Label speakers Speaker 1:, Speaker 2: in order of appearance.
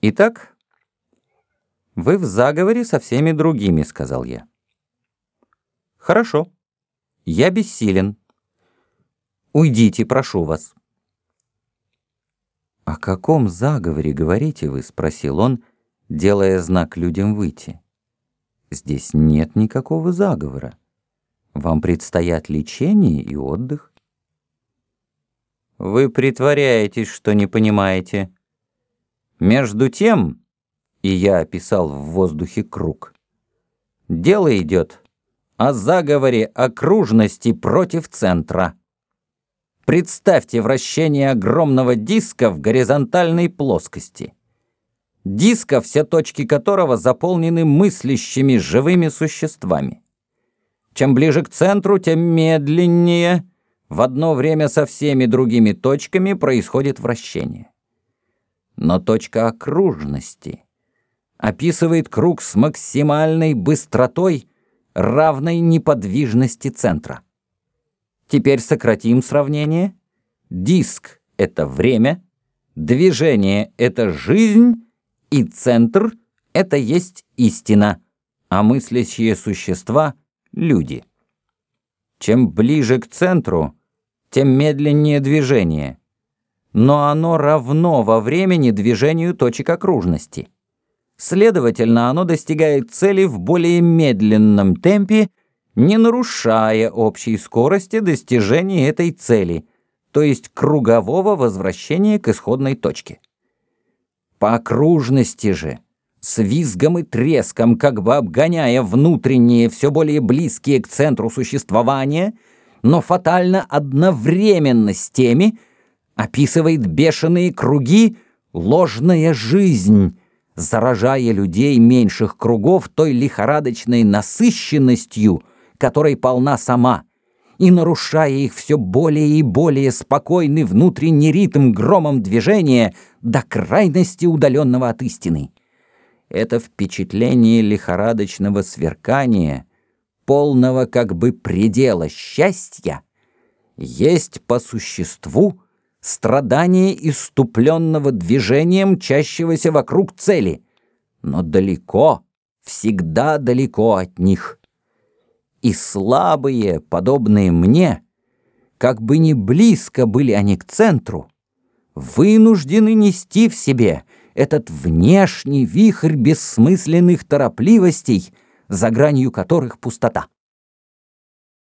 Speaker 1: Итак, вы в заговоре со всеми другими, сказал я. Хорошо. Я бессилен. Уйдите, прошу вас. «О каком заговоре говорите вы?» — спросил он, делая знак людям выйти. «Здесь нет никакого заговора. Вам предстоят лечение и отдых». «Вы притворяетесь, что не понимаете. Между тем...» И я описал в воздухе круг. «Дело идет о заговоре окружности против центра». Представьте вращение огромного диска в горизонтальной плоскости. Диска, все точки которого заполнены мыслящими живыми существами. Чем ближе к центру, тем медленнее в одно время со всеми другими точками происходит вращение. Но точка окружности описывает круг с максимальной быстротой, равной неподвижности центра. Теперь сократим сравнение. Диск — это время, движение — это жизнь, и центр — это есть истина, а мыслящие существа — люди. Чем ближе к центру, тем медленнее движение, но оно равно во времени движению точек окружности. Следовательно, оно достигает цели в более медленном темпе, не нарушая общей скорости достижения этой цели, то есть кругового возвращения к исходной точке. По окружности же, с визгом и треском, как бы обгоняя внутренние, все более близкие к центру существования, но фатально одновременно с теми, описывает бешеные круги ложная жизнь, заражая людей меньших кругов той лихорадочной насыщенностью, которой полна сама, и нарушая их все более и более спокойный внутренний ритм громом движения до крайности удаленного от истины. Это впечатление лихорадочного сверкания, полного как бы предела счастья, есть по существу страдание иступленного движением, мчащегося вокруг цели, но далеко, всегда далеко от них и слабые, подобные мне, как бы не близко были они к центру, вынуждены нести в себе этот внешний вихрь бессмысленных торопливостей, за гранью которых пустота.